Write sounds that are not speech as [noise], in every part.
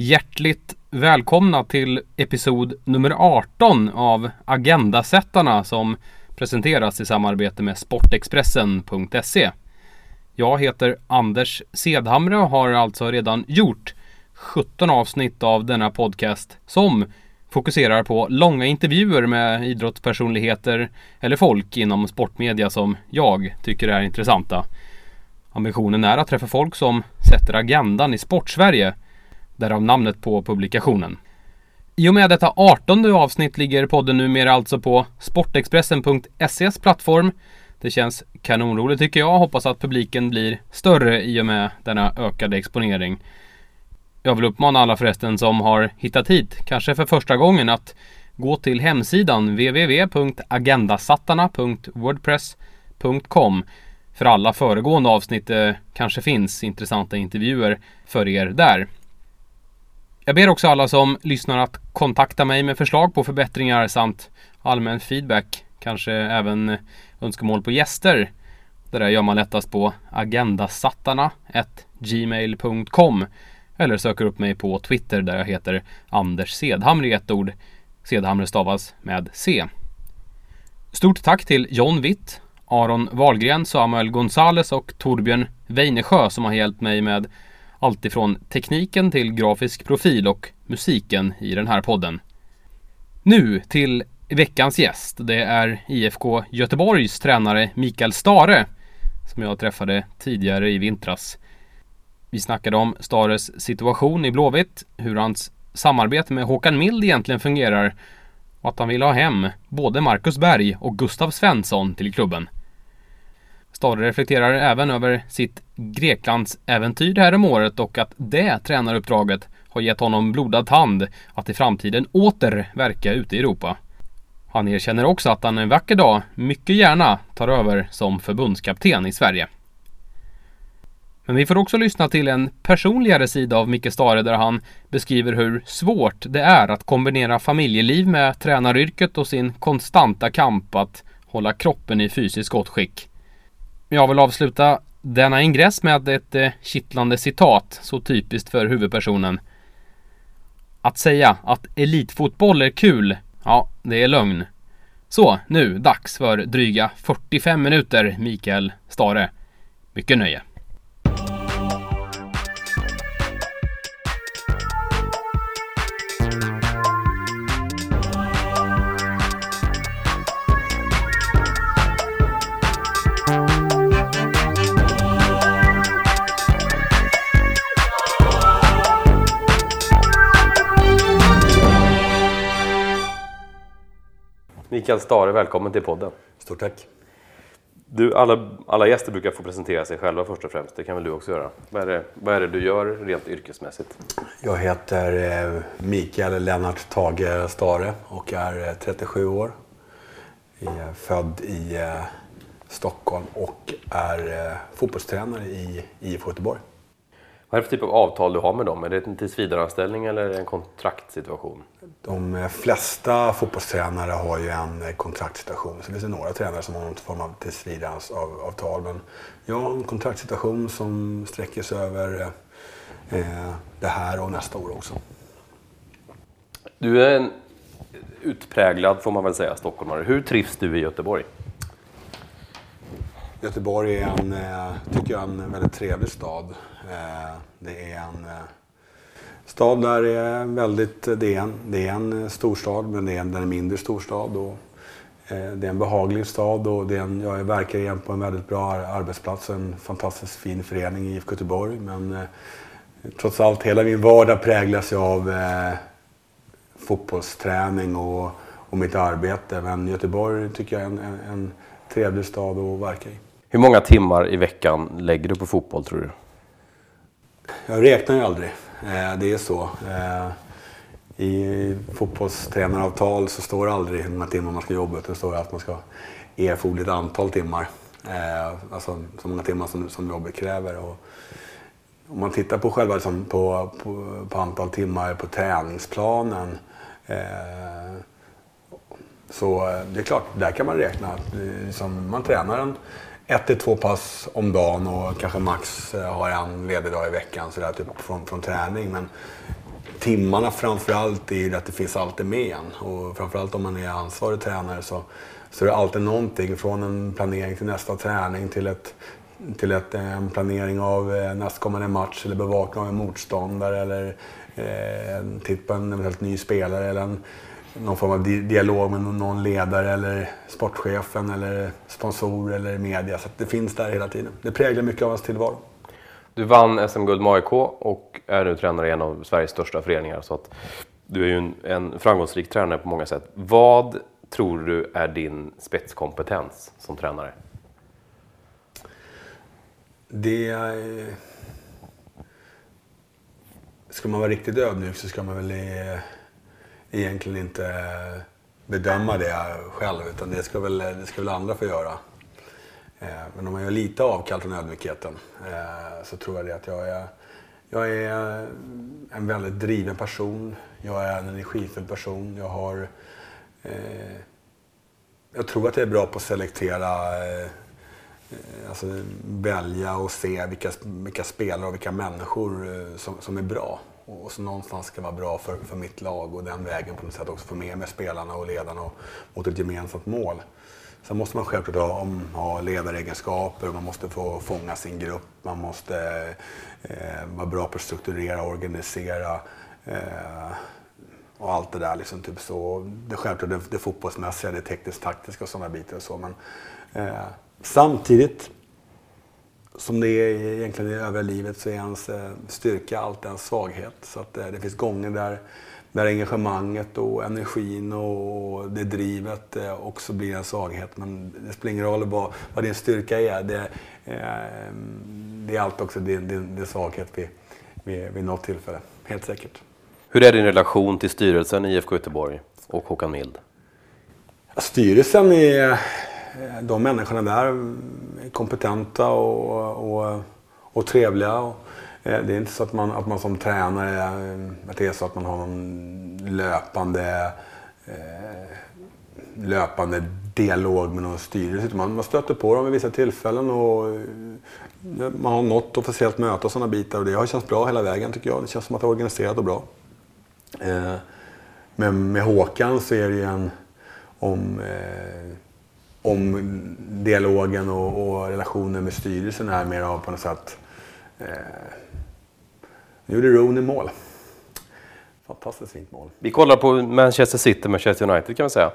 Hjärtligt välkomna till episod nummer 18 av Agendasättarna som presenteras i samarbete med Sportexpressen.se. Jag heter Anders Sedhamre och har alltså redan gjort 17 avsnitt av denna podcast som fokuserar på långa intervjuer med idrottspersonligheter eller folk inom sportmedia som jag tycker är intressanta. Ambitionen är att träffa folk som sätter agendan i Sportsverige Därav namnet på publikationen. I och med detta 18 avsnitt ligger podden numera alltså på Sportexpressen.ses plattform. Det känns kanonroligt tycker jag. Hoppas att publiken blir större i och med denna ökade exponering. Jag vill uppmana alla förresten som har hittat hit, kanske för första gången, att gå till hemsidan www.agendasattarna.wordpress.com För alla föregående avsnitt kanske finns intressanta intervjuer för er där. Jag ber också alla som lyssnar att kontakta mig med förslag på förbättringar samt allmän feedback. Kanske även önskemål på gäster. Det där gör man lättast på agendasattarna gmail.com eller söker upp mig på Twitter där jag heter Anders Sedhamre i ett ord. Sedhamre stavas med C. Stort tack till John Witt, Aron Wahlgren, Samuel Gonzales och Torbjörn Weinesjö som har hjälpt mig med Alltifrån tekniken till grafisk profil och musiken i den här podden. Nu till veckans gäst. Det är IFK Göteborgs tränare Mikael Stare som jag träffade tidigare i vintras. Vi snackade om Stares situation i Blåvitt, hur hans samarbete med Håkan Mild egentligen fungerar och att han vill ha hem både Marcus Berg och Gustav Svensson till klubben. Stade reflekterar även över sitt Greklandsäventyr det här om året och att det tränaruppdraget har gett honom blodad tand att i framtiden åter verka ute i Europa. Han erkänner också att han en vacker dag mycket gärna tar över som förbundskapten i Sverige. Men vi får också lyssna till en personligare sida av Micke Stare där han beskriver hur svårt det är att kombinera familjeliv med tränaryrket och sin konstanta kamp att hålla kroppen i fysiskt gott skick. Jag vill avsluta denna ingress med ett eh, kittlande citat, så typiskt för huvudpersonen. Att säga att elitfotboll är kul, ja, det är lögn. Så, nu dags för dryga 45 minuter, Mikael Stare. Mycket nöje. Mikael Stare, välkommen till podden. Stort tack. Du, alla, alla gäster brukar få presentera sig själva först och främst. Det kan väl du också göra. Vad är det, vad är det du gör rent yrkesmässigt? Jag heter eh, Mikael Lennart Tage Stare och är 37 eh, år. Jag är född i eh, Stockholm och är fotbollstränare i IF Göteborg. Vad är det för typ av avtal du har med dem? Är det en tillsvidareanställning eller en kontraktsituation? De flesta fotbollstränare har ju en kontraktsituation. Så det finns några tränare som har någon form av tillsvidareavtal. Men jag har en kontraktssituation som sträcker sig över eh, det här och nästa år också. Du är en utpräglad, får man väl säga, stockholmare. Hur trivs du i Göteborg? Göteborg är en, eh, tycker jag, en väldigt trevlig stad. Eh, det är en eh, stad där det är väldigt, eh, det är en, det är en storstad men det är en, en mindre storstad. Och, det är en behaglig stad och det är en, jag verkar igen på en väldigt bra arbetsplats, en fantastiskt fin förening i IFK Göteborg. Men trots allt, hela min vardag präglas ju av fotbollsträning och, och mitt arbete. Men Göteborg tycker jag är en, en, en trevlig stad att verka i. Hur många timmar i veckan lägger du på fotboll tror du? Jag räknar ju aldrig. Eh, det är så. Eh, I fotbollstränaravtal så står det aldrig hur många timmar man ska jobba. Det står att man ska erforderligt antal timmar. Eh, alltså så många timmar som, som jobbet kräver. Och om man tittar på själva liksom, på, på, på antal timmar på träningsplanen så det är klart, där kan man räkna. Liksom, man tränar en ett till två pass om dagen och kanske max eh, har en ledig dag i veckan så där, typ från, från träning. Men timmarna framförallt är att det finns alltid med en. Och framförallt om man är ansvarig tränare så, så är det alltid någonting. Från en planering till nästa träning till, ett, till ett, eh, en planering av eh, nästkommande match eller bevakning av en motståndare eller eh, en titt på en eventuellt ny spelare eller en, någon form av dialog med någon ledare eller sportchefen eller sponsor eller media. Så det finns där hela tiden. Det präglar mycket av ens tillvaro. Du vann SM-guld med AIK och är nu tränare i en av Sveriges största föreningar. Så att du är ju en, en framgångsrik tränare på många sätt. Vad tror du är din spetskompetens som tränare? Det... Är... Ska man vara riktigt ödmjuk så ska man väl egentligen inte bedöma det själv utan det ska väl, det ska väl andra få göra. Eh, men om man gör lite avkall från ödmjukheten eh, så tror jag det att jag är, jag är en väldigt driven person. Jag är en energifull person. Jag har... Eh, jag tror att jag är bra på att selektera, eh, alltså välja och se vilka, vilka spelare och vilka människor eh, som, som är bra och som någonstans ska vara bra för, för mitt lag och den vägen på något sätt också få med mig spelarna och ledarna och, mot ett gemensamt mål. Sen måste man självklart ha, om, ha ledaregenskaper, man måste få fånga sin grupp, man måste eh, vara bra på att strukturera och organisera. Eh, och allt det där. Liksom, typ så. Det självklart det, det fotbollsmässiga, det tekniskt taktiska och sådana bitar. Och så, men, eh, samtidigt som det är egentligen i övriga livet så är ens eh, styrka alltid en svaghet. Så att, eh, det finns gånger där där engagemanget och energin och det drivet eh, också blir en svaghet. Men det spelar ingen roll vad, vad din styrka är. Det, det är alltid också din, din, din svaghet vid, vid, vid något tillfälle. Helt säkert. Hur är din relation till styrelsen i IFK Göteborg och Håkan Mild? Styrelsen är, de människorna där är kompetenta och, och, och trevliga. Och, Eh, det är inte så att man, att man som tränare, eh, att det är så att man har någon löpande, eh, löpande dialog med någon styrelse. Man, man stöter på dem vid vissa tillfällen och eh, man har något officiellt möte och sådana bitar. Och det har känts bra hela vägen tycker jag. Det känns som att det är organiserat och bra. Eh, men med Håkan så är det ju en om, eh, om dialogen och, och relationen med styrelsen är mer av på något sätt eh, nu gjorde Rooney mål. Fantastiskt fint mål. Vi kollar på Manchester City, Manchester United kan man säga.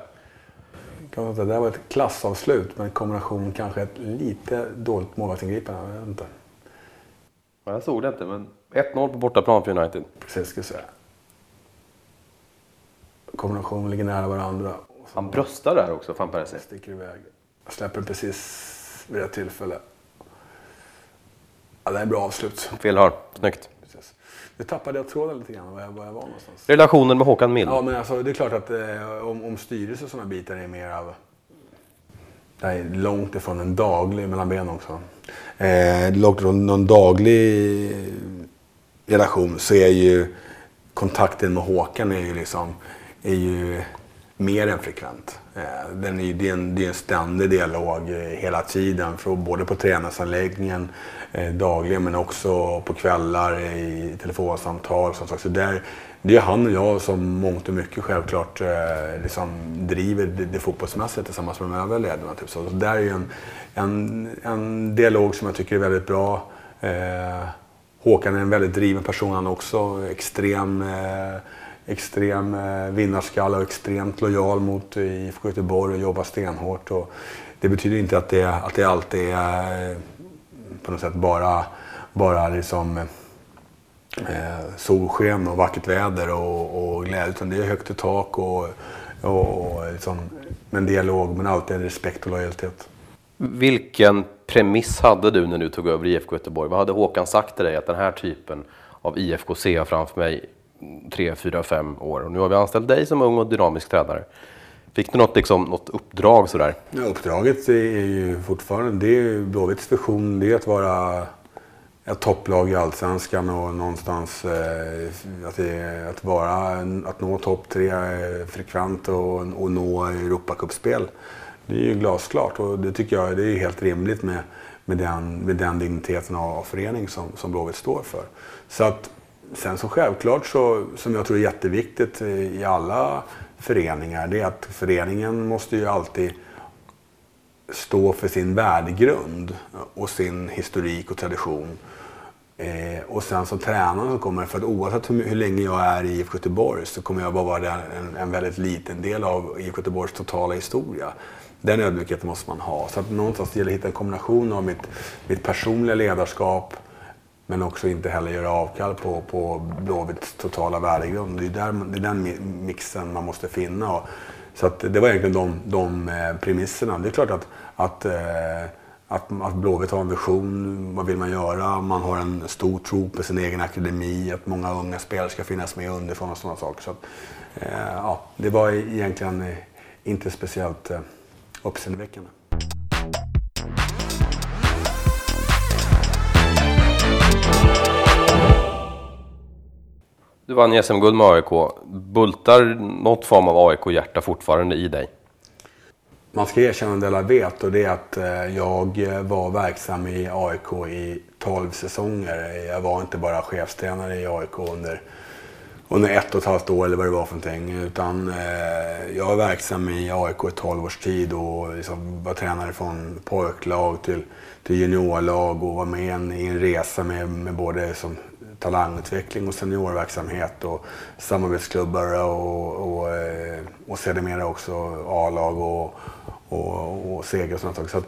Kan det där var ett klassavslut med en kombination kanske ett lite dåligt målvaktsingripande. Jag inte. Jag såg det inte, men 1-0 på bortaplan för United. Precis, ska jag säga. Kombinationen ligger nära varandra. Han bröstar där också, van Persie. Sticker iväg. Släpper precis vid rätt tillfälle. Ja, det är bra avslut. Fel hörn. Snyggt. Nu tappade jag tråden lite grann var jag, var jag var någonstans. Relationen med Håkan Mild? Ja, men alltså, det är klart att eh, om, om styrelse och sådana bitar är mer av... Det är långt ifrån en daglig, mellan benen också. Eh, långt ifrån någon daglig relation så är ju kontakten med Håkan är ju liksom... Är ju mer än frekvent. Eh, den är, det, är en, det är en ständig dialog eh, hela tiden, både på tränarsanläggningen eh, dagligen men också på kvällar i telefonsamtal. Som. Så där, det är han och jag som mångt och mycket självklart liksom driver det, det fotbollsmässiga tillsammans med de övriga ledarna. Typ. Så, det där är en, en, en dialog som jag tycker är väldigt bra. Håkan är en väldigt driven person han också. Extrem eh, extrem eh, vinnarskalle och extremt lojal mot eh, IFK Göteborg och jobbar stenhårt. Och det betyder inte att det, att det alltid är eh, på något sätt bara, bara liksom, eh, solsken och vackert väder och, och glädje. Utan det är högt i tak och, och, och liksom, en dialog men alltid respekt och lojalitet. Vilken premiss hade du när du tog över IFK Göteborg? Vad hade Håkan sagt till dig att den här typen av IFK ser jag framför mig tre, fyra, fem år. Och nu har vi anställt dig som ung och dynamisk tränare. Fick du något, liksom, något uppdrag sådär? Ja, uppdraget är ju fortfarande, det är Blåvitts vision, det är att vara ett topplag i Allsvenskan och någonstans eh, att, det, att, vara, att nå topp tre eh, frekvent och, och nå Europacupspel. Det är ju glasklart och det tycker jag det är helt rimligt med, med, den, med den digniteten av förening som, som Blåvitt står för. Så att sen så självklart så, som jag tror är jätteviktigt i alla föreningar, det är att föreningen måste ju alltid stå för sin värdegrund och sin historik och tradition. Eh, och sen som tränare så kommer, för att oavsett hur, hur länge jag är i IFK Göteborg så kommer jag bara vara en, en väldigt liten del av IFK Göteborgs totala historia. Den ödmjukheten måste man ha. Så att någonstans gäller det att hitta en kombination av mitt, mitt personliga ledarskap men också inte heller göra avkall på, på Blåvitts totala värdegrund. Det är, där, det är den mixen man måste finna. Och, så att det var egentligen de, de eh, premisserna. Det är klart att, att, eh, att, att Blåvitt har en vision. Vad vill man göra? Man har en stor tro på sin egen akademi. Att många unga spelare ska finnas med underifrån och sådana saker. Så att, eh, ja, det var egentligen eh, inte speciellt uppseendeväckande. Du vann SM-guld med AIK. Bultar något form av AIK-hjärta fortfarande i dig? Man ska erkänna det alla vet och det är att eh, jag var verksam i AIK i 12 säsonger. Jag var inte bara chefstränare i AIK under, under ett och ett halvt år eller vad det var för någonting. Utan eh, jag var verksam i AIK i 12 års tid och liksom var tränare från pojklag till, till juniorlag och var med i en, i en resa med, med både som talangutveckling och seniorverksamhet och samarbetsklubbar och, och, eh, och sedermera också A-lag och, och, och seger och sådana saker. Så att,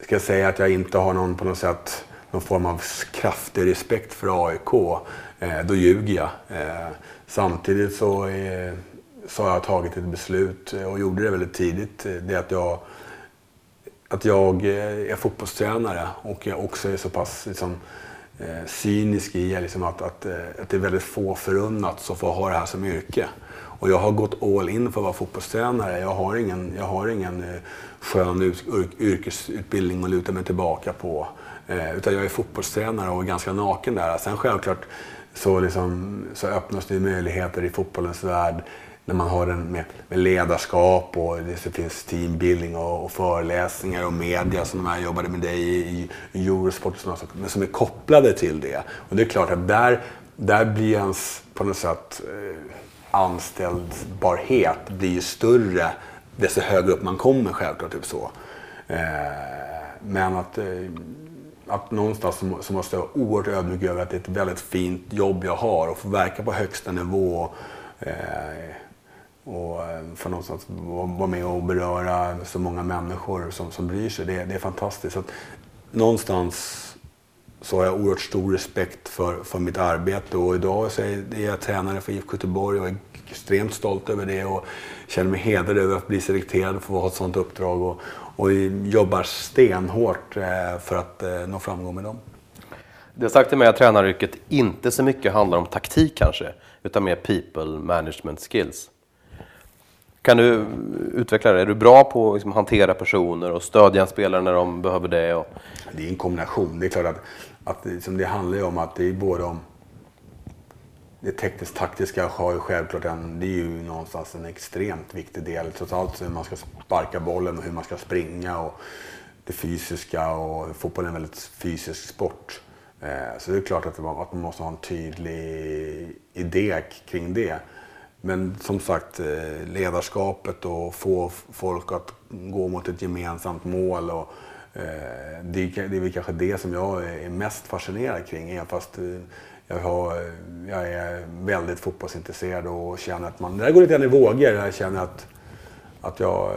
ska jag säga att jag inte har någon på något sätt någon form av kraftig respekt för AIK, eh, då ljuger jag. Eh, samtidigt så, eh, så har jag tagit ett beslut och gjorde det väldigt tidigt. Det är att jag, att jag eh, är fotbollstränare och jag också är så pass liksom, eh, cynisk i liksom att, att, eh, att det är väldigt få förunnat som får ha det här som yrke. Och jag har gått all in för att vara fotbollstränare. Jag har ingen, jag har ingen eh, skön yrkesutbildning att luta mig tillbaka på. Eh, utan jag är fotbollstränare och är ganska naken där. Sen självklart så, liksom, så öppnas det möjligheter i fotbollens värld när man har den med, med ledarskap och det finns teambuilding och, och föreläsningar och media som de här jobbade med dig i, i Eurosport och sådana saker, men som är kopplade till det. Och det är klart att där, där blir ens på något sätt eh, anställbarhet blir större desto högre upp man kommer självklart. Typ så. Eh, men att, eh, att någonstans så, så måste jag vara oerhört ödmjuk över att det är ett väldigt fint jobb jag har och få verka på högsta nivå. Eh, och eh, få någonstans vara med och beröra så många människor som, som bryr sig. Det, det är fantastiskt. Så att någonstans så har jag oerhört stor respekt för, för mitt arbete och idag så är jag tränare för IFK Göteborg och är extremt stolt över det och känner mig hedrad över att bli selekterad för att ha ett sådant uppdrag och, och jobbar stenhårt eh, för att eh, nå framgång med dem. Det har sagt till mig att tränaryrket inte så mycket handlar om taktik kanske, utan mer people management skills. Kan du utveckla det? Är du bra på att liksom hantera personer och stödja en spelare när de behöver det? Och... Det är en kombination. Det är klart att, att liksom det handlar ju om att det är både om det tekniskt taktiska har ju självklart en, det är ju någonstans en extremt viktig del. Trots allt hur man ska sparka bollen och hur man ska springa och det fysiska och fotboll är en väldigt fysisk sport. Eh, så det är klart att man måste ha en tydlig idé kring det. Men som sagt, eh, ledarskapet och få folk att gå mot ett gemensamt mål. Och, eh, det, är, det är väl kanske det som jag är mest fascinerad kring. Även fast eh, jag, har, jag är väldigt fotbollsintresserad och känner att man... Det där går lite grann i vågor. Jag känner att, att jag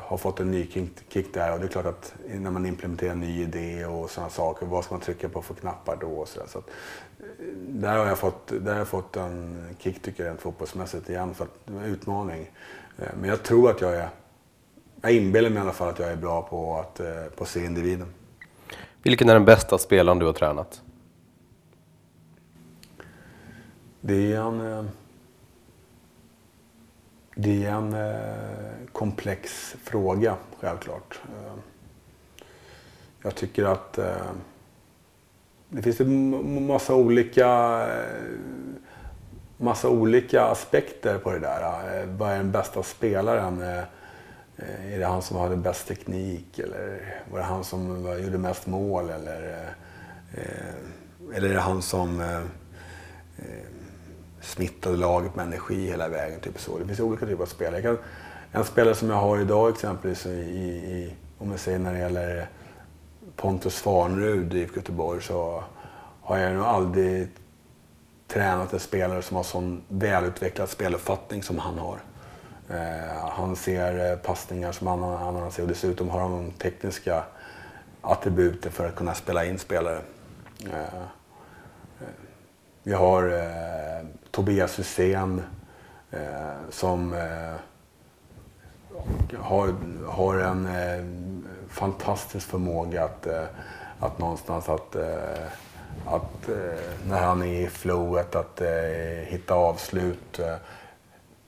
har fått en ny kick där. Och det är klart att när man implementerar en ny idé och sådana saker, vad ska man trycka på för knappar då? Och så, där. så att, där har jag fått, där har jag fått en kick tycker jag rent fotbollsmässigt igen. För att det var en utmaning. Eh, men jag tror att jag är, jag inbillar mig i alla fall att jag är bra på att eh, på se individen. Vilken är den bästa spelaren du har tränat? Det är en, eh, det är en komplex fråga, självklart. Jag tycker att det finns en massa olika, eh, massa olika aspekter på det där. Eh, vad är den bästa spelaren? Eh, är det han som hade bäst teknik eller var det han som gjorde mest mål? Eller, eller är det han som smittade laget med energi hela vägen. Typ så. Det finns olika typer av spelare. Kan, en spelare som jag har idag exempelvis, i, i, om jag säger när det gäller Pontus Farnerud i IFK Göteborg, så har jag nog aldrig tränat en spelare som har sån välutvecklad speluppfattning som han har. Eh, han ser eh, passningar som han, andra ser och dessutom har han de tekniska attributen för att kunna spela in spelare. Eh, eh vi har eh, Tobias Hysén eh, som eh, har, har en fantastisk förmåga att, eh, att någonstans att eh, att eh, när han är i flowet att eh, hitta avslut. Eh,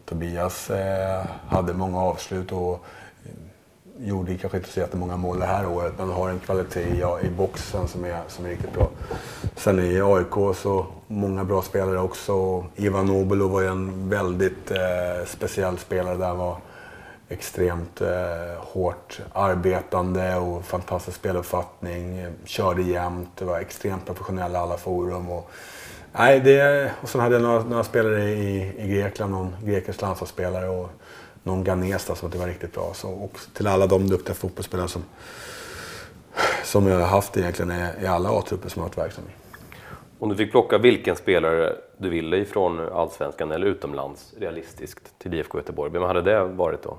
Tobias eh, hade många avslut och gjorde kanske inte så jättemånga mål det här året men har en kvalitet ja, i boxen som är, som är riktigt bra. Sen i AIK så många bra spelare också. Ivan Nobelo var ju en väldigt eh, speciell spelare där. Var, extremt eh, hårt arbetande och fantastisk speluppfattning. Körde jämt, det var extremt professionella alla forum. Och, nej, det, och sen hade jag några, några spelare i, i Grekland, någon grekisk landslagsspelare och någon ghanes som det var riktigt bra. Så, och till alla de duktiga fotbollsspelare som, som jag har haft egentligen i, i alla A-trupper som jag har varit verksam i. Om du fick plocka vilken spelare du ville ifrån Allsvenskan eller utomlands realistiskt till IFK Göteborg, vem hade det varit då?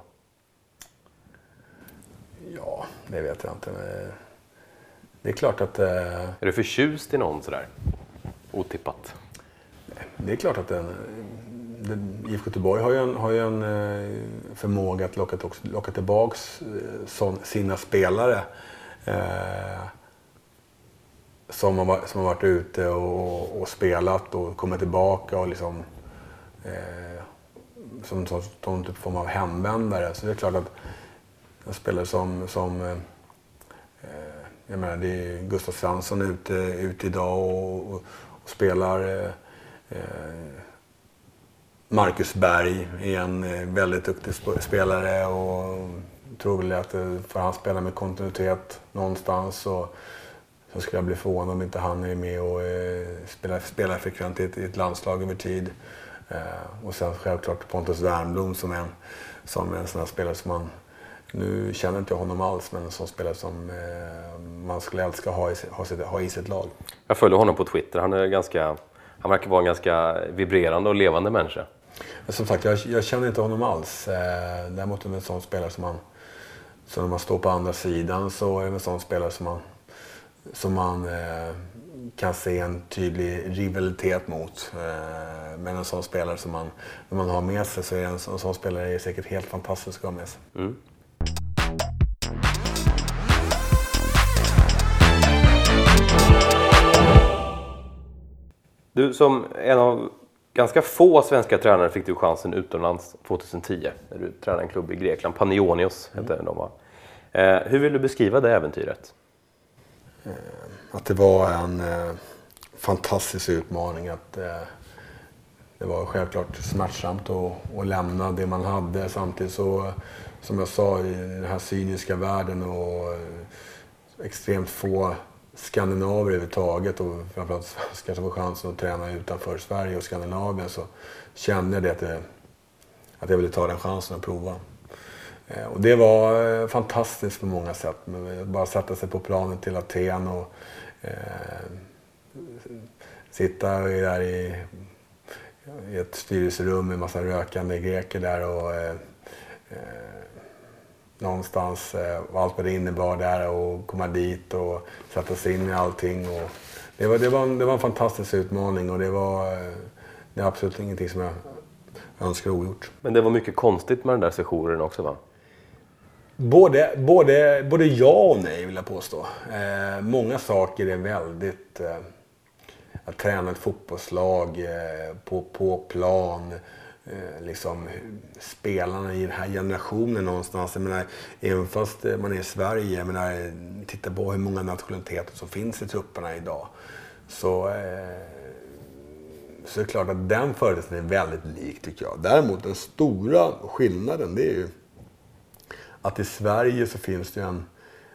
Ja, det vet jag inte. det är klart att... Eh, är du förtjust i någon sådär? Otippat? Det är klart att den, den, IFK Göteborg har ju en, har ju en eh, förmåga att locka, locka tillbaka eh, sina spelare. Eh, som, har, som har varit ute och, och spelat och kommit tillbaka och liksom... Eh, som, som typ form av hemvändare. Så det är klart att en spelare som, som eh, eh, jag menar, det är Gustav Svensson ute, ute idag och, och, och spelar. Eh, eh Marcus Berg är en eh, väldigt duktig spelare och tror väl att för han spelar med kontinuitet någonstans och så skulle jag bli förvånad om inte han är med och eh, spelar, spelar frekvent i ett, i ett landslag över tid. Eh, och sen självklart Pontus Wernbloom som är en, som en sån här spelare som man nu känner inte jag honom alls, men en sån spelare som eh, man skulle älska ha i, ha, ha i sitt lag. Jag följer honom på Twitter. Han, är ganska, han verkar vara en ganska vibrerande och levande människa. Som sagt, jag, jag känner inte honom alls. Eh, däremot är det en sån spelare som man, så när man står på andra sidan så är det en sån spelare som man, som man eh, kan se en tydlig rivalitet mot. Eh, men en sån spelare som man, när man har med sig så är en, en sån spelare är säkert helt fantastisk att ha med sig. Mm. Du, som en av ganska få svenska tränare fick du chansen utomlands 2010 när du tränade en klubb i Grekland. Panionios hette mm. de va? Eh, hur vill du beskriva det äventyret? Eh, att det var en eh, fantastisk utmaning. Att, eh, det var självklart smärtsamt att, att lämna det man hade. Samtidigt så, som jag sa, i den här cyniska världen och eh, extremt få skandinaver överhuvudtaget och framförallt svenskar som får chansen att träna utanför Sverige och Skandinavien så kände jag det att, det, att jag ville ta den chansen och prova. Eh, och det var eh, fantastiskt på många sätt. Bara sätta sig på planet till Aten och eh, sitta där i, i ett styrelserum med en massa rökande greker där och eh, eh någonstans eh, allt vad det innebar där och komma dit och sätta sig in i allting. Och det, var, det, var en, det var en fantastisk utmaning och det var eh, det är absolut ingenting som jag önskar ogjort. Men det var mycket konstigt med den där sessionen också va? Både, både, både ja och nej vill jag påstå. Eh, många saker är väldigt... Eh, att träna ett fotbollslag eh, på, på plan Eh, liksom, spelarna i den här generationen någonstans. Jag menar, även fast eh, man är i Sverige, jag menar, titta på hur många nationaliteter som finns i trupperna idag. Så, eh, så är det klart att den företeelsen är väldigt lik tycker jag. Däremot den stora skillnaden det är ju att i Sverige så finns det en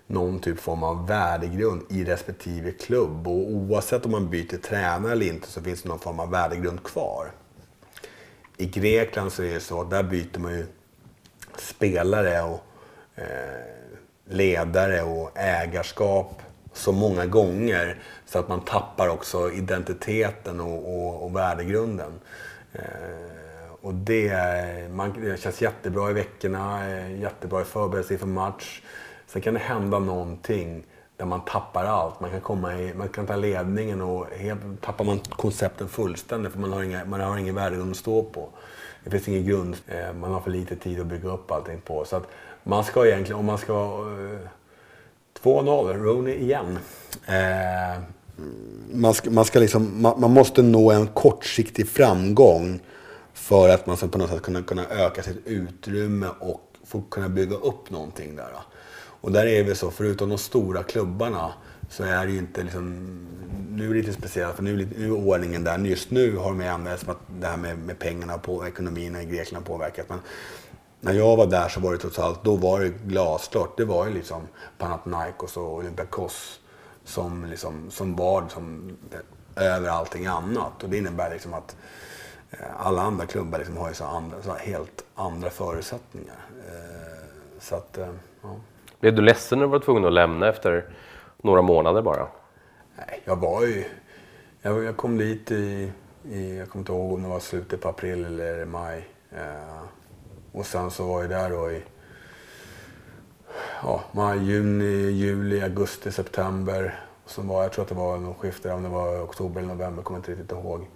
någon typ form av värdegrund i respektive klubb. Och oavsett om man byter tränare eller inte så finns det någon form av värdegrund kvar. I Grekland så är det så där byter man ju spelare och eh, ledare och ägarskap så många gånger så att man tappar också identiteten och, och, och värdegrunden. Eh, och det, man, det känns jättebra i veckorna, eh, jättebra i förberedelse inför match. Sen kan det hända någonting där man tappar allt. Man kan, komma i, man kan ta ledningen och helt, tappar man koncepten fullständigt för man har, inga, man har ingen värdegrund att stå på. Det finns ingen grund. Eh, man har för lite tid att bygga upp allting på. Så att man ska egentligen, om man ska... Eh, 2-0, Rooney igen. Eh, man, ska, man, ska liksom, man, man, måste nå en kortsiktig framgång för att man ska på något sätt kunna, kunna öka sitt utrymme och få kunna bygga upp någonting där. Då. Och där är vi så, förutom de stora klubbarna så är det ju inte liksom, nu är det lite speciellt för nu, nu är ordningen där. Just nu har de använt som att det här med, med pengarna och ekonomin i Grekland påverkat. Men när jag var där så var det totalt, då var det glasklart. Det var ju liksom Panathinaikos och Olympiakos som, liksom, som var liksom, över allting annat. Och det innebär liksom att eh, alla andra klubbar liksom har ju så andra, så helt andra förutsättningar. Eh, så att, eh, ja. Blev du ledsen när du var tvungen att lämna efter några månader bara? Nej, jag var ju... Jag, jag kom dit i, i, jag kommer inte ihåg om det var slutet på april eller maj. Eh, och sen så var jag där då i ja, maj, juni, juli, augusti, september. Och sen var, jag tror att det var någon skifte, om det var oktober eller november, kommer inte riktigt ihåg.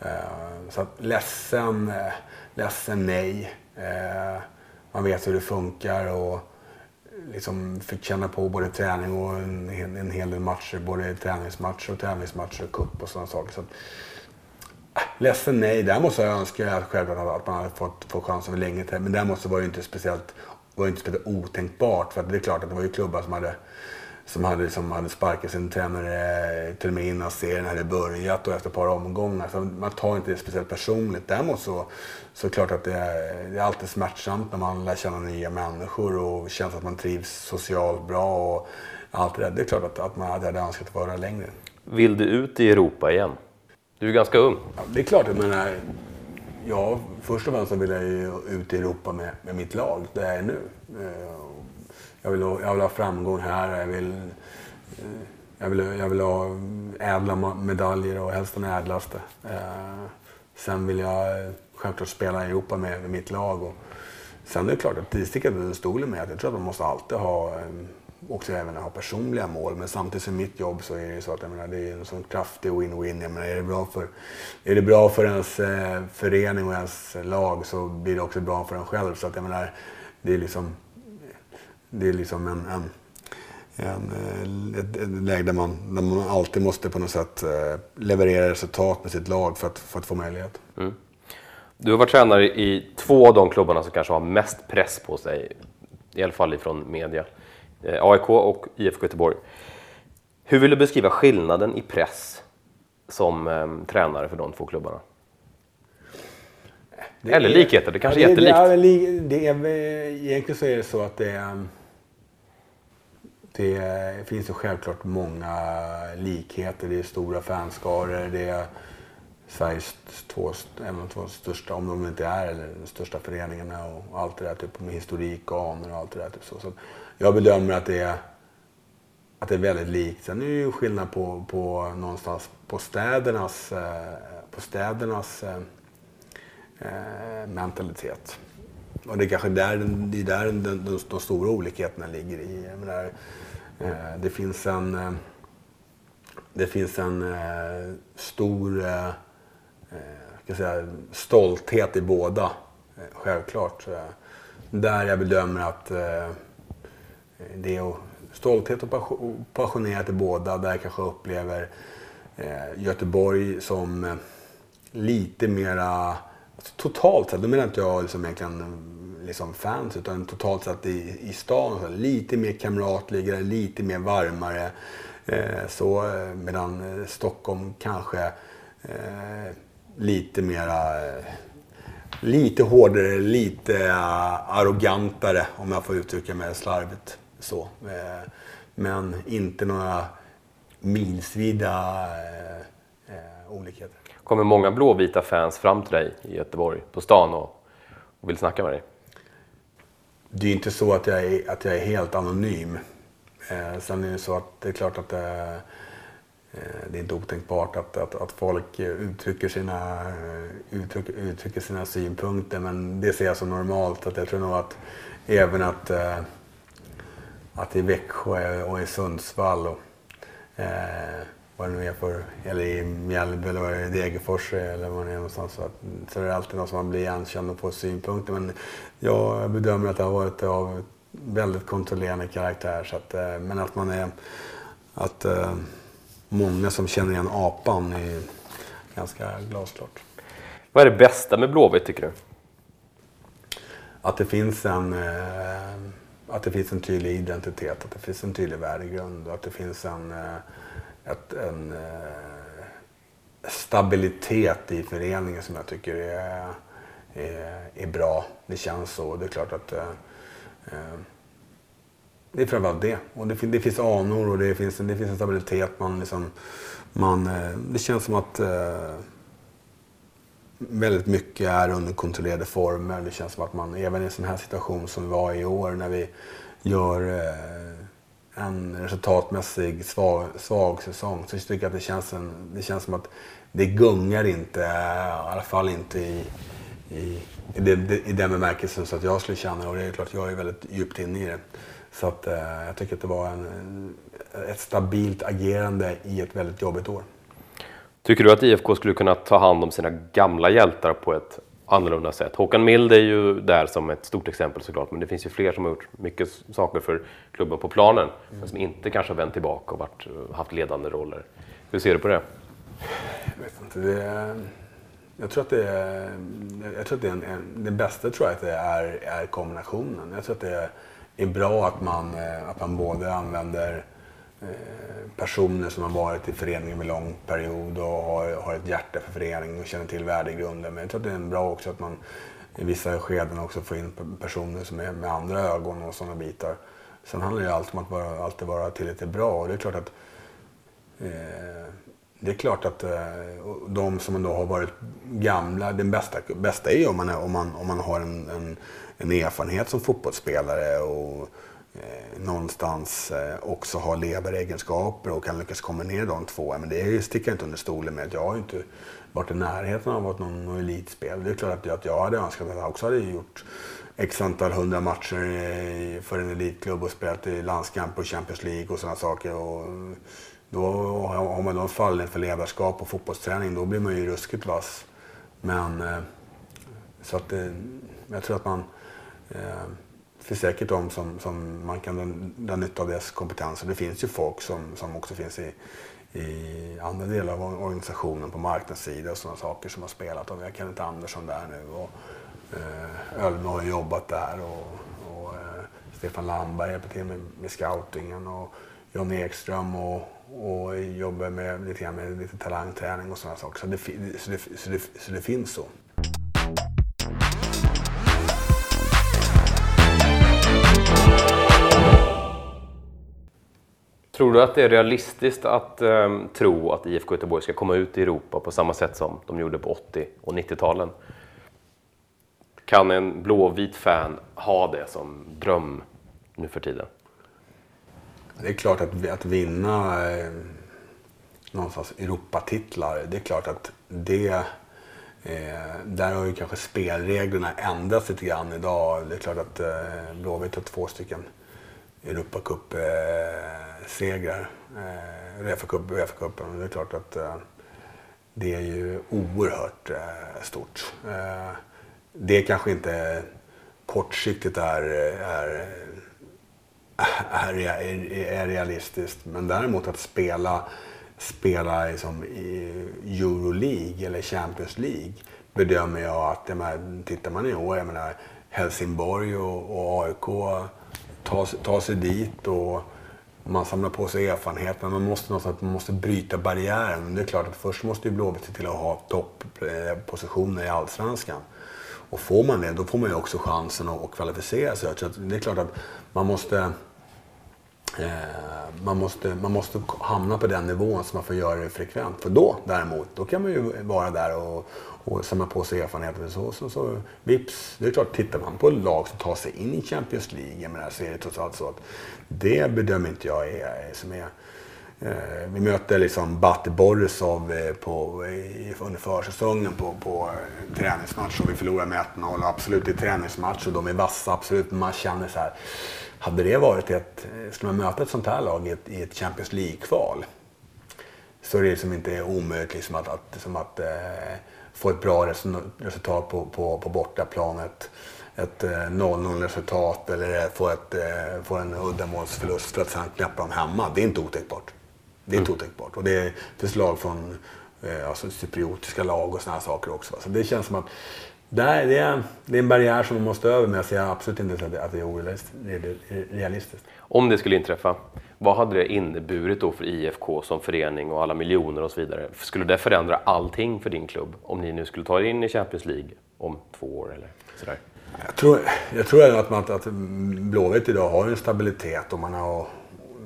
Eh, så att ledsen, eh, ledsen nej. Eh, man vet hur det funkar och liksom fick känna på både träning och en, en hel del matcher. Både träningsmatcher och tävlingsmatcher och cup och sådana saker. Så att, äh, Ledsen nej. Däremot så önskar jag självklart att man hade fått, fått chansen för länge till. Men däremot så var det inte speciellt, var inte speciellt otänkbart. För det är klart att det var ju klubbar som hade, som hade, liksom, hade sparkat sin tränare till och med innan serien hade börjat och efter ett par omgångar. Så man tar inte det speciellt personligt. Däremot så, så är det klart att det är, det är alltid smärtsamt när man lär känna nya människor och känns att man trivs socialt bra och allt det där. Det är klart att, att man hade önskat vara längre. Vill du ut i Europa igen? Du är ganska ung. Ja, det är klart, jag menar, ja, först och främst vill jag ju ut i Europa med, med mitt lag, där jag är nu. Jag vill, jag vill ha framgång här, jag vill, eh, jag vill, jag vill ha ädla medaljer och helst den ädlaste. Eh, sen vill jag eh, självklart spela i Europa med, med mitt lag. Och sen är det klart att det sticker under stolen med att jag tror att man måste alltid ha eh, också även ha personliga mål. Men samtidigt som mitt jobb så är det så att jag menar, det är en sån kraftig win-win. Jag menar, är, det bra för, är det bra för ens eh, förening och ens lag så blir det också bra för en själv. Så att jag menar, det är liksom, det är liksom en, en, en eh, ett, ett läge där man, där man alltid måste på något sätt eh, leverera resultat med sitt lag för att, för att få möjlighet. Mm. Du har varit tränare i två av de klubbarna som kanske har mest press på sig, i alla fall ifrån media. Eh, AIK och IFK Göteborg. Hur vill du beskriva skillnaden i press som eh, tränare för de två klubbarna? Det Eller är, likheter, det kanske är jättelikt. Det, det är, egentligen så är det så att det, är, det finns ju självklart många likheter. Det är stora fanskaror, det är Sveriges två, en av de två största, om de inte är, eller de största föreningarna och allt det där typ med historik och anor och allt det där. Typ så. så jag bedömer att det är, att det är väldigt likt. Sen är det ju skillnad på, på någonstans på städernas, eh, på städernas eh, eh, mentalitet. Och det är kanske där, det är där de, de, de stora olikheterna ligger i. Jag menar, eh, Eh, det finns en, eh, det finns en eh, stor eh, eh, ska säga, stolthet i båda, självklart. Där jag bedömer att det är stolthet och passionerat i båda. Där jag kanske upplever eh, Göteborg som eh, lite mera, totalt sett, då menar inte jag liksom egentligen liksom fans, utan totalt sett i, i stan. Så lite mer kamratligare, lite mer varmare. Eh, så, eh, medan eh, Stockholm kanske eh, lite mera eh, lite hårdare, lite eh, arrogantare om jag får uttrycka mig slarvigt. så. Eh, men inte några milsvida eh, olikheter. Kommer många blåvita fans fram till dig i Göteborg på stan och, och vill snacka med dig? Det är inte så att jag är, att jag är helt anonym. Eh, sen är det så att det är klart att eh, eh det är inte otänkbart att, att, att folk uttrycker sina, eh, uttryck, uttrycker sina synpunkter men det ser jag som normalt. Att jag tror nog att även att, eh, att i Växjö och i Sundsvall och, eh, vad det nu är för, eller i Mjällby eller är, Degerfors eller vad det är någonstans. Så, att, så är det alltid någon som man blir igenkänd och får synpunkter. Men jag bedömer att det har varit av väldigt kontrollerande karaktär. Så att, eh, men att man är, att eh, många som känner igen apan är ganska glasklart. Vad är det bästa med Blåvitt tycker du? Att det finns en eh, att det finns en tydlig identitet, att det finns en tydlig värdegrund och att det finns en ett, en eh, stabilitet i föreningen som jag tycker är, är, är, bra. Det känns så. Det är klart att eh, eh det är framförallt det. Och det, det, finns anor och det finns, det finns en stabilitet. Man liksom, man, eh, det känns som att eh, väldigt mycket är under kontrollerade former. Det känns som att man, även i en sån här situation som vi var i år när vi gör eh, en resultatmässig svag, svag säsong så jag tycker att det känns, en, det känns som att det gungar inte, i alla fall inte i, i, i, det, i den bemärkelsen så att jag skulle känna och det är klart jag är väldigt djupt inne i det. Så att eh, jag tycker att det var en, ett stabilt agerande i ett väldigt jobbigt år. Tycker du att IFK skulle kunna ta hand om sina gamla hjältar på ett annorlunda sätt. Håkan Mild är ju där som ett stort exempel såklart, men det finns ju fler som har gjort mycket saker för klubben på planen, mm. men som inte kanske har vänt tillbaka och varit, eh, haft ledande roller. Hur ser du på det? Jag vet inte. Det, jag tror att det är, jag tror att det, är en, en, det bästa tror jag att det är, är kombinationen. Jag tror att det är bra att man, eh, att man både använder Eh, personer som har varit i föreningen med lång period och har, har ett hjärta för föreningen och känner till värdegrunden. Men jag tror att det är bra också att man i vissa skeden också får in personer som är med andra ögon och sådana bitar. Sen handlar det alltid om att vara, alltid vara tillräckligt bra och det är klart att eh, det är klart att eh, de som då har varit gamla, den bästa, bästa är ju om man, är, om man, om man har en, en, en erfarenhet som fotbollsspelare och eh, någonstans eh, också har ledaregenskaper och kan lyckas kombinera de två. Men det sticker jag inte under stolen med. Jag har inte varit i närheten av någon, någon elitspel. Det är klart att jag, att jag hade önskat att jag också hade gjort x antal hundra matcher för en elitklubb och spelat i landskamp och Champions League och sådana saker. Och då har man då fallit för ledarskap och fotbollsträning, då blir man ju ruskigt vass. Men eh, så att eh, jag tror att man eh, finns säkert de som, som man kan dra nytta av deras kompetens. det finns ju folk som, som också finns i, i andra delar av organisationen på marknadssidan och sådana saker som har spelat. Och vi har Kenneth Andersson där nu och eh, Ölme har jobbat där och, och eh, Stefan Landberg hjälper till med, med scoutingen och John Ekström och, och jobbar med lite, grann med lite talangträning och sådana saker. Så det, så, det, så, det, så det finns så. Tror du att det är realistiskt att um, tro att IFK Göteborg ska komma ut i Europa på samma sätt som de gjorde på 80 och 90-talen? Kan en blåvit fan ha det som dröm nu för tiden? Det är klart att, att vinna eh, någonstans Europatitlar, det är klart att det eh, där har ju kanske spelreglerna ändrats lite grann idag. Det är klart att eh, Blåvitt har två stycken Europacup eh, segrar. Eh, Uefa-cupen. Det är klart att eh, det är ju oerhört eh, stort. Eh, det kanske inte kortsiktigt är, är, är, är, är, realistiskt. Men däremot att spela, spela liksom i Euroleague eller Champions League bedömer jag att, jag menar, tittar man i år, jag menar Helsingborg och, och AIK tar, tar sig dit och man samlar på sig erfarenhet, men man måste någonstans man måste bryta barriären. Det är klart att först måste ju Blåvitt se till att ha toppositioner i Allsvenskan. Och får man det, då får man ju också chansen att kvalificera sig. Så det är klart att man måste... Eh, man, måste, man måste hamna på den nivån så man får göra det frekvent. För då däremot, då kan man ju vara där och, och samla på sig erfarenheter. Så, så, så, vips, det är klart, tittar man på lag som tar sig in i Champions League, menar, så är det trots allt så att det bedömer inte jag är, är som är Eh, vi mötte liksom Bate Borisov eh, på, eh, under försäsongen på, på träningsmatch och vi förlorade med 1-0. Absolut i träningsmatch och de är vassa, absolut. Men man känner så här. Hade det varit ett, skulle man möta ett sånt här lag i ett, i ett Champions League-kval så är det liksom inte omöjligt liksom att, att, liksom att eh, få ett bra resultat på, på, på bortaplanet. Ett 0-0 resultat eller få, ett, få en uddamålsförlust för att sen knäppa dem hemma. Det är inte otänkbart. Det är inte mm. otänkbart. Och det finns lag från eh, alltså, cypriotiska lag och sådana saker också. Så det känns som att där, det, är, det är en barriär som man måste över men jag ser absolut inte att det, att det är orealistiskt. Om det skulle inträffa, vad hade det inneburit då för IFK som förening och alla miljoner och så vidare? Skulle det förändra allting för din klubb om ni nu skulle ta er in i Champions League om två år eller sådär? Jag tror, jag tror att, man, att Blåvitt idag har en stabilitet och man har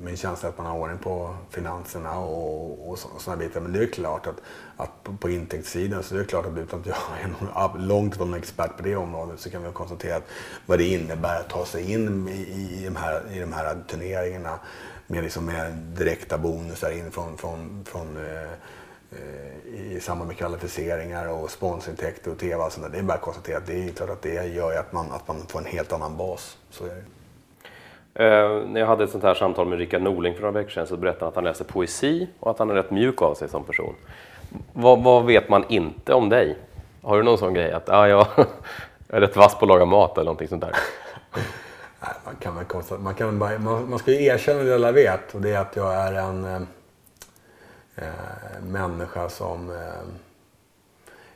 min känsla är att man har ordning på finanserna och, och sådana bitar. Men det är klart att, att på, på intäktssidan så är det klart att utan att jag [laughs] är långt ifrån expert på det området så kan vi konstatera att vad det innebär att ta sig in i, i, de, här, i de här turneringarna med, liksom med direkta bonusar in från, från, från eh, eh, i samband med kvalificeringar och sponsorintäkter och tv och sånt Det är bara att konstatera att det är klart att det gör att man, att man får en helt annan bas. Så är det. Eh, när jag hade ett sånt här samtal med Rickard Norling för några veckor sedan så berättade han att han läser poesi och att han är rätt mjuk av sig som person. Vad, vad vet man inte om dig? Har du någon sån grej att ah, [laughs] jag är rätt vass på att laga mat eller någonting sånt där? [laughs] man, kan väl man, kan bara, man, man ska ju erkänna det alla vet och det är att jag är en eh, eh, människa som... Eh,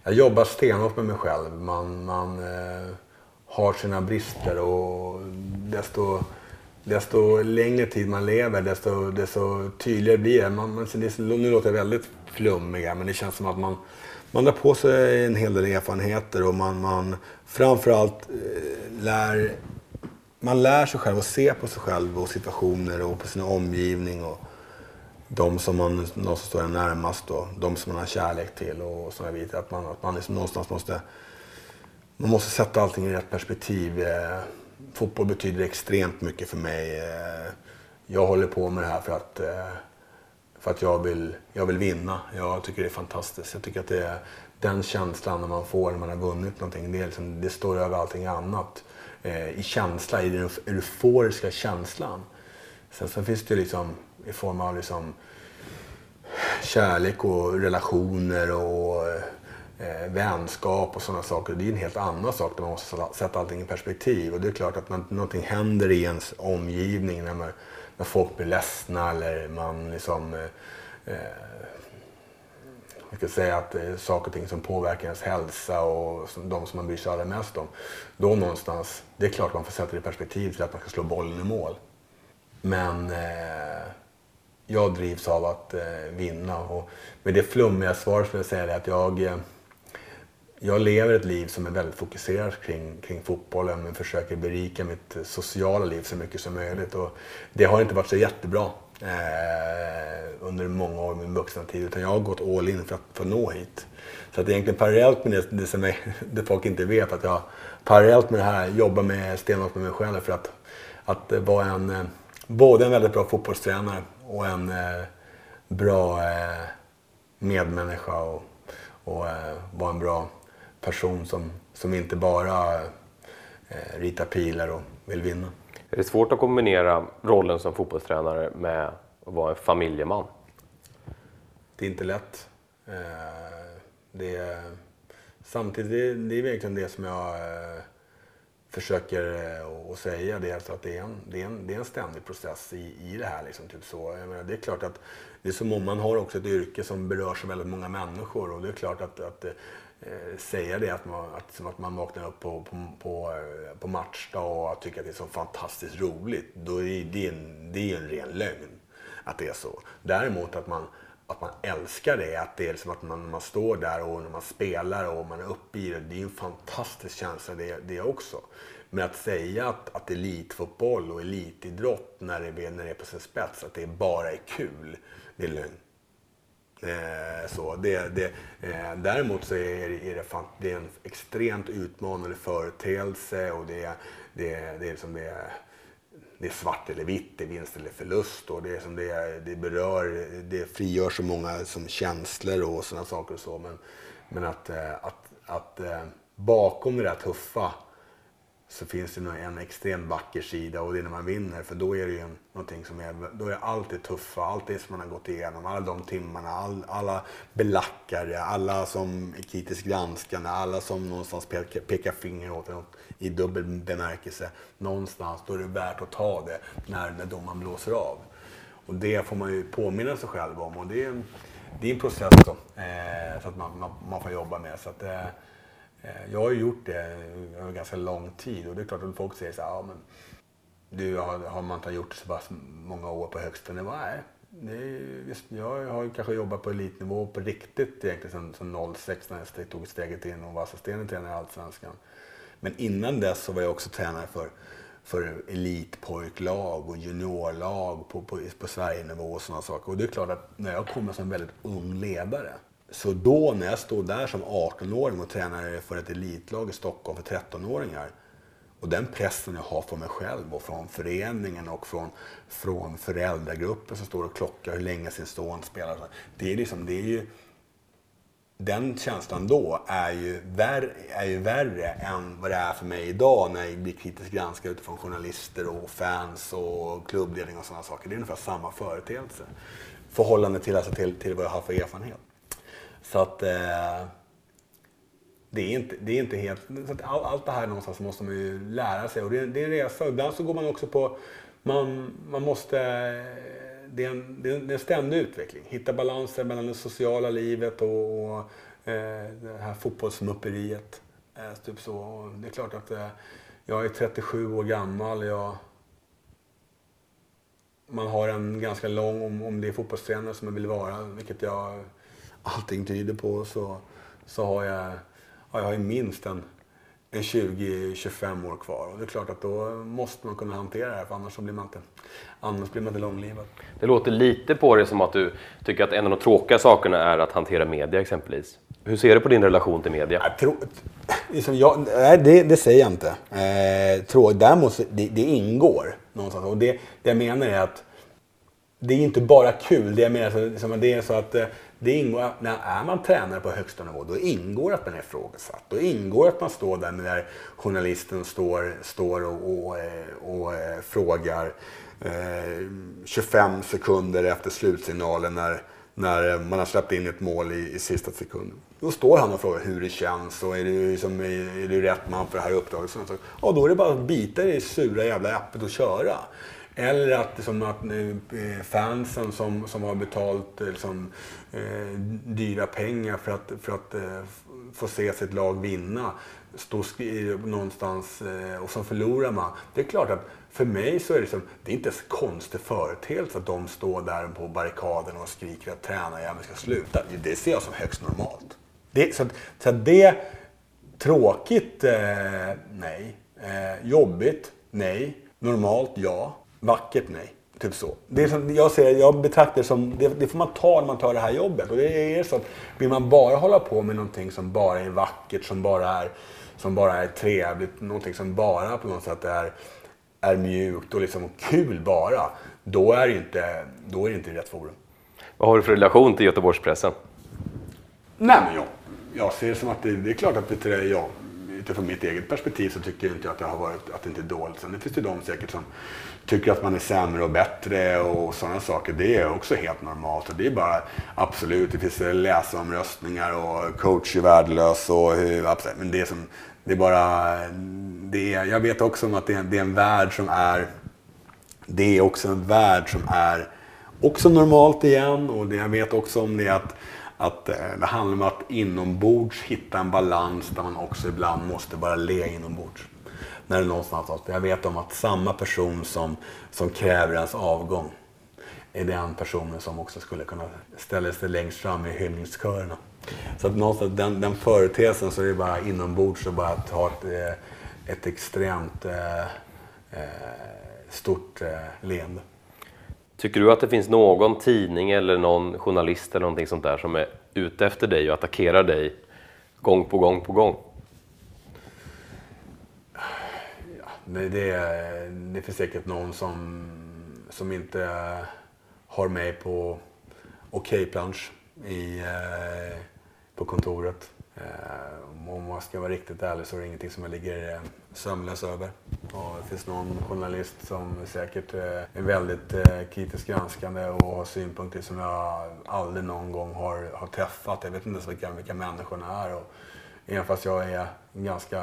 jag jobbar stenhårt med mig själv. Man, man eh, har sina brister och desto desto längre tid man lever, desto, desto tydligare blir det. Man, man, det. Nu låter jag väldigt flummiga, men det känns som att man, man drar på sig en hel del erfarenheter och man, man framförallt eh, lär, man lär sig själv att se på sig själv och situationer och på sin omgivning. Och de som man de som står en närmast och de som man har kärlek till och sådana bitar. Att man, att man liksom någonstans måste, man måste sätta allting i rätt perspektiv. Eh, fotboll betyder extremt mycket för mig. Eh, jag håller på med det här för att, eh, för att jag, vill, jag vill vinna. Jag tycker det är fantastiskt. Jag tycker att det är den känslan när man får när man har vunnit någonting. Det, är liksom, det står över allting annat. Eh, I känsla, i den euforiska känslan. Sen, sen finns det liksom i form av liksom kärlek och relationer och eh, vänskap och sådana saker. Det är en helt annan sak där man måste sätta allting i perspektiv. Och det är klart att när någonting händer i ens omgivning, när, man, när folk blir ledsna eller man liksom eh, eh jag ska säga att det är saker och ting som påverkar ens hälsa och de som man bryr sig allra mest om. Då någonstans, det är klart man får sätta det i perspektiv till att man ska slå bollen i mål. Men eh, jag drivs av att eh, vinna. Och med det flummiga svaret skulle jag säga att jag eh, jag lever ett liv som är väldigt fokuserat kring, kring fotbollen men försöker berika mitt eh, sociala liv så mycket som möjligt. Och det har inte varit så jättebra eh, under många år i min vuxna tid utan jag har gått all in för att, för att nå hit. Så att egentligen parallellt med det, det som är, [laughs] det folk inte vet, att jag parallellt med det här jobbar med stenhårt med mig själv för att, att vara en, eh, både en väldigt bra fotbollstränare och en eh, bra eh, medmänniska och, och eh, vara en bra person som, som inte bara eh, ritar pilar och vill vinna. Är det svårt att kombinera rollen som fotbollstränare med att vara en familjeman? Det är inte lätt. Eh, det är, samtidigt, det är, det är verkligen det som jag eh, försöker eh, att säga. Det är alltså att det är, en, det, är en, det är en ständig process i, i det här. Liksom, typ så. Menar, det är klart att det är som om man har också ett yrke som berör så väldigt många människor. Och det är klart att, att eh, Eh, säga det att man, att, som att man vaknar upp på, på, på, eh, på matchdag och tycker att det är så fantastiskt roligt. Då är det, en, det är en ren lögn att det är så. Däremot att man att man älskar det. Att det är som att man, man står där och när man spelar och man är uppe i det. Det är en fantastisk känsla det, det också. Men att säga att, att elitfotboll och elitidrott när det, när det är på sin spets, att det bara är kul. Det är lögn. Eh, så det, det, eh, däremot så är, är det, fan, det är en extremt utmanande företeelse och det, det, det, är liksom det, det är svart eller vitt, det är vinst eller förlust och det, är som det, det berör, det frigör så många som känslor och sådana saker och så. Men, men att, eh, att, att eh, bakom det där tuffa så finns det en extremt vacker sida och det är när man vinner för då är det ju någonting som är, då är allt det tuffa, allt det som man har gått igenom, alla de timmarna, all, alla belackare, alla som är kritiskt granskande, alla som någonstans pekar, pekar finger åt en i dubbel bemärkelse. Någonstans då är det värt att ta det när, när domaren blåser av. Och det får man ju påminna sig själv om och det är en, det är en process då, eh, så att man, man, man, får jobba med. Så att, Eh, Eh, jag har ju gjort det över ganska lång tid och det är klart att folk säger så här, ja, men du har, har man inte gjort så pass många år på högsta nivå? Nej, det är, visst, jag har ju kanske jobbat på elitnivå på riktigt egentligen sedan 06 när jag tog steget in och var assisterande tränare i Allsvenskan. Men innan dess så var jag också tränare för, för elitpojklag och juniorlag på, på, på Sverigenivå och sådana saker. Och det är klart att när jag kommer som väldigt ung ledare så då när jag stod där som 18-åring och tränade för ett elitlag i Stockholm för 13-åringar och den pressen jag har från mig själv och från föreningen och från, från föräldragruppen som står och klockar hur länge sin son spelar. Det är, liksom, det är ju, den känslan då är ju, värre, är ju värre än vad det är för mig idag när jag blir kritiskt granskad utifrån journalister och fans och klubbledning och sådana saker. Det är ungefär samma företeelse. Förhållande till, alltså till, till vad jag har för erfarenhet. Så att eh, det, är inte, det är inte helt... Så att all, allt det här någonstans måste man ju lära sig och det, det är en resa. Ibland så går man också på... Man, man måste... Det är, en, det är en ständig utveckling. Hitta balansen mellan det sociala livet och, och eh, det här fotbollsmupperiet. Eh, typ så. Och det är klart att eh, jag är 37 år gammal. Jag, man har en ganska lång, om, om det är fotbollstränare som man vill vara, vilket jag allting tyder på så, så har jag, ja, jag har minst en, en 20-25 år kvar. Och det är klart att då måste man kunna hantera det här för annars blir man inte, annars blir man inte långlivad. Det låter lite på det som att du tycker att en av de tråkiga sakerna är att hantera media exempelvis. Hur ser du på din relation till media? Jag tror, liksom jag, nej, det, det, säger jag inte. Eh, tror, däremot det, det ingår någonstans. Och det, det jag menar är att det är inte bara kul. Det jag menar så, liksom, det är så att eh, det ingår, när är man tränare på högsta nivå, då ingår att man är ifrågasatt. Då ingår att man står där när journalisten står, står och, och, eh, och, eh, frågar eh, 25 sekunder efter slutsignalen när, när man har släppt in ett mål i, i sista sekunden. Då står han och frågar hur det känns och är du, liksom, är, är du rätt man för det här uppdraget? Och då är det bara att bita i det sura jävla äpplet och köra. Eller att, liksom, att eh, fansen som, som har betalt eh, liksom, eh, dyra pengar för att, för att eh, få se sitt lag vinna, Stå någonstans eh, och så förlorar man. Det är klart att för mig så är det, som, det är inte ens konstig företeelse att de står där på barrikaden och skriker att tränarjäveln ska sluta. Det ser jag som högst normalt. Det, så, så det, tråkigt, eh, nej. Eh, jobbigt, nej. Normalt, ja. Vackert nej. Typ så. Det är som, jag, ser, jag betraktar det som, det, det, får man ta när man tar det här jobbet. Och det är så att vill man bara hålla på med någonting som bara är vackert, som bara är, som bara är trevligt, någonting som bara på något sätt är, är mjukt och liksom kul bara. Då är det inte, då är det inte rätt forum. Vad har du för relation till Göteborgspressen? Nej men jag, jag ser det som att det, det är klart att det är jag utifrån mitt eget perspektiv så tycker jag inte att det har varit, att det inte är dåligt. Sen det finns det de säkert som tycker att man är sämre och bättre och sådana saker. Det är också helt normalt. Och det är bara absolut, det finns läsomröstningar och coach är värdelös och. Men det är som, det är bara, det är, jag vet också om att det är, det är en värld som är, det är också en värld som är också normalt igen och det, jag vet också om det är att att eh, det handlar om att inombords hitta en balans där man också ibland måste bara le inombords. När det någonstans, jag vet om att samma person som, som kräver ens avgång är den personen som också skulle kunna ställa sig längst fram i hyllningskörerna. Så att någonstans den, den företeelsen så är det bara inombords och bara att ha ett, eh, ett extremt eh, eh, stort eh, leende. Tycker du att det finns någon tidning eller någon journalist eller någonting sånt där som är ute efter dig och attackerar dig gång på gång på gång? Ja, det, det, det finns säkert någon som, som inte har mig på okej-plansch eh, på kontoret. Eh, om man ska vara riktigt ärlig så är det ingenting som jag ligger eh, sömnlös över. Och det finns någon journalist som säkert eh, är väldigt kritiskt granskande och har synpunkter som jag aldrig någon gång har, har träffat. Jag vet inte ens vilka, vilka människorna är. Och, även fast jag är en ganska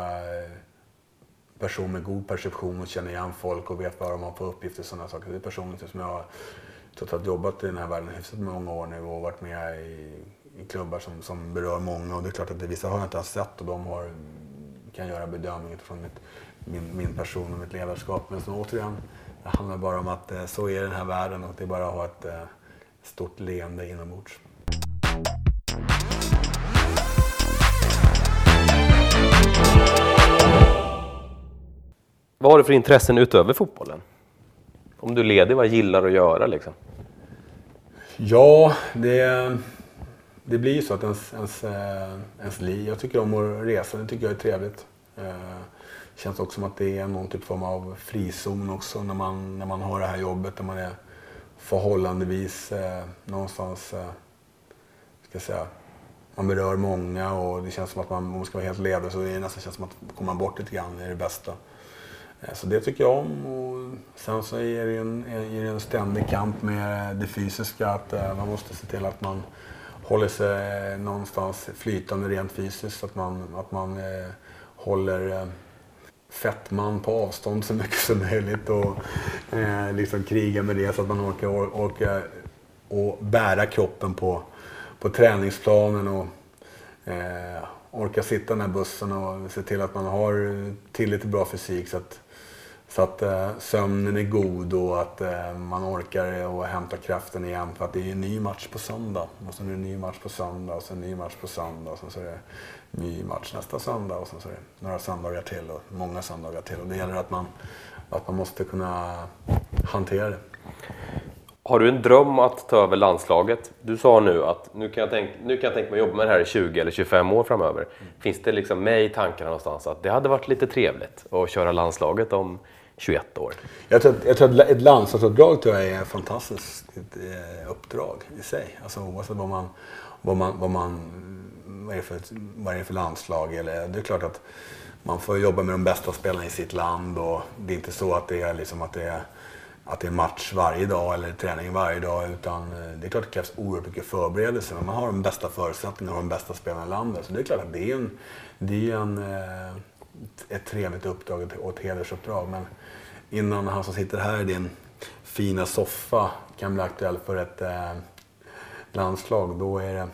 person med god perception och känner igen folk och vet vad de har för uppgifter och sådana saker. Det är personer som jag har jobbat i den här världen hyfsat många år nu och varit med i klubbar som, som berör många. Och det är klart att det, vissa har jag inte sett och de har, kan göra bedömningar utifrån mitt, min, min person och mitt ledarskap. Men så återigen, det handlar bara om att eh, så är den här världen och det är bara att ha ett eh, stort leende inombords. Vad har du för intressen utöver fotbollen? Om du är ledig, vad gillar du att göra liksom? Ja, det, det blir ju så att ens, ens, eh, ens liv... Jag tycker om att resa, det tycker jag är trevligt. Det känns också som att det är någon typ form av frizon också när man, när man har det här jobbet där man är förhållandevis eh, någonstans, eh, ska jag säga, man berör många och det känns som att man, om man ska vara helt ledig så är det nästan känns som att komma bort lite grann är det bästa. Eh, så det tycker jag om. Och sen så är det en, är det en ständig kamp med det fysiska. Att eh, man måste se till att man håller sig någonstans flytande rent fysiskt. Att man, att man eh, håller eh, fettman på avstånd så mycket som möjligt. Och eh, liksom kriga med det så att man orkar, orkar och bära kroppen på, på träningsplanen. Och, eh, orkar sitta i den här bussen och se till att man har eh, tillräckligt bra fysik så att så att eh, sömnen är god och att eh, man orkar och hämta kraften igen. För att det är en ny match på söndag. Och sen är det en ny match på söndag och sen en ny match på söndag. Och sen så är det en ny match nästa söndag och sen så är det några söndagar till och många söndagar till. Och det gäller att man, att man måste kunna hantera det. Har du en dröm att ta över landslaget? Du sa nu att nu kan jag, tänka, nu kan jag tänka mig att jobba med det här i 20 eller 25 år framöver. Mm. Finns det liksom med i tankarna någonstans att det hade varit lite trevligt att köra landslaget om 21 år? Jag tror, jag tror att ett landslagsuppdrag tror jag är ett fantastiskt eh, uppdrag i sig. Alltså oavsett vad man, vad man, vad man vad är, det för, vad är det för landslag. Eller, det är klart att man får jobba med de bästa spelarna i sitt land och det är inte så att det är liksom att det är att det är match varje dag eller träning varje dag. Utan eh, det är klart att det krävs oerhört mycket förberedelse. Men man har de bästa förutsättningarna och de bästa spelarna i landet. Så det är klart att det är, en, det är en, eh, ett trevligt uppdrag och ett hedersuppdrag. Men innan han som sitter här i din fina soffa kan bli aktuell för ett eh, landslag, då är, det,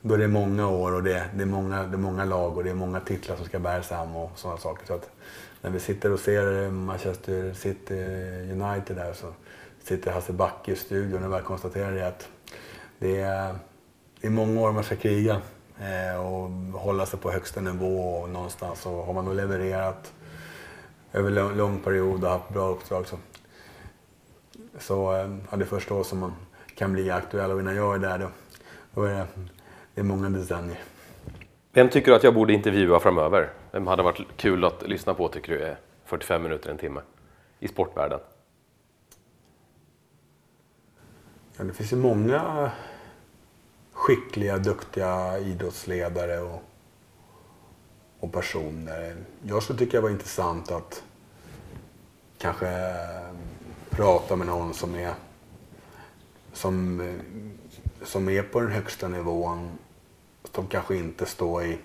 då är det många år och det, det, är många, det är många lag och det är många titlar som ska bäras hem och sådana saker. Så att när vi sitter och ser Manchester City eh, United där så sitter Hasse Backe i studion och bara konstaterar att det är, det är många år man ska kriga och hålla sig på högsta nivå och någonstans. Och har man då levererat över lång, lång period och haft bra uppdrag så, så eh, ja, det första år som man kan bli aktuell och innan jag är där då, då är det, det är många decennier. Vem tycker du att jag borde intervjua framöver? Vem hade varit kul att lyssna på tycker du är 45 minuter, en timme i sportvärlden? Ja, det finns ju många skickliga, duktiga idrottsledare och, och personer. Jag skulle tycka det var intressant att kanske prata med någon som är, som, som är på den högsta nivån. Som kanske inte står i,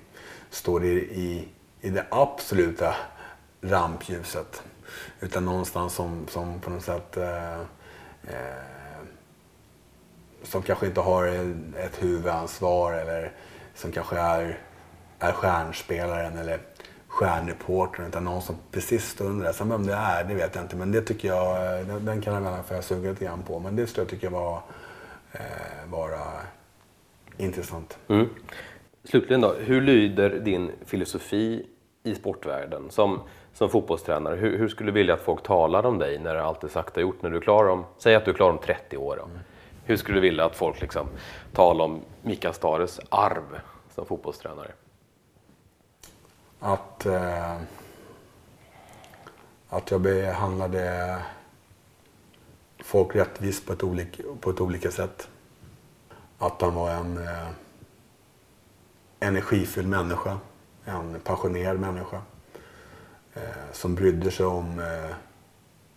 står i, i, i det absoluta rampljuset. Utan någonstans som, som på något sätt eh, eh, som kanske inte har ett huvudansvar eller som kanske är, är stjärnspelaren eller stjärnreporter utan någon som precis står under det. Sen vem det är, det vet jag inte. Men det tycker jag, den, den kan jag väl få suga lite grann på. Men det skulle jag tycka var, eh, vara intressant. Mm. Slutligen då, hur lyder din filosofi i sportvärlden som, som fotbollstränare? Hur, hur skulle du vilja att folk talar om dig när allt är sagt och gjort? När du är klar om, säg att du är klar om 30 år. Då. Mm. Hur skulle du vilja att folk liksom talar om Mika Stares arv som fotbollstränare? Att, eh, att jag behandlade folk rättvist på ett, olika, på ett olika sätt. Att han var en eh, energifylld människa. En passionerad människa. Eh, som brydde sig om, eh,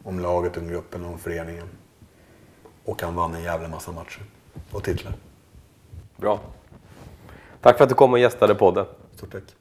om laget, om gruppen, om föreningen. Och han vann en jävla massa matcher och titlar. Bra. Tack för att du kom och gästade podden. Stort tack.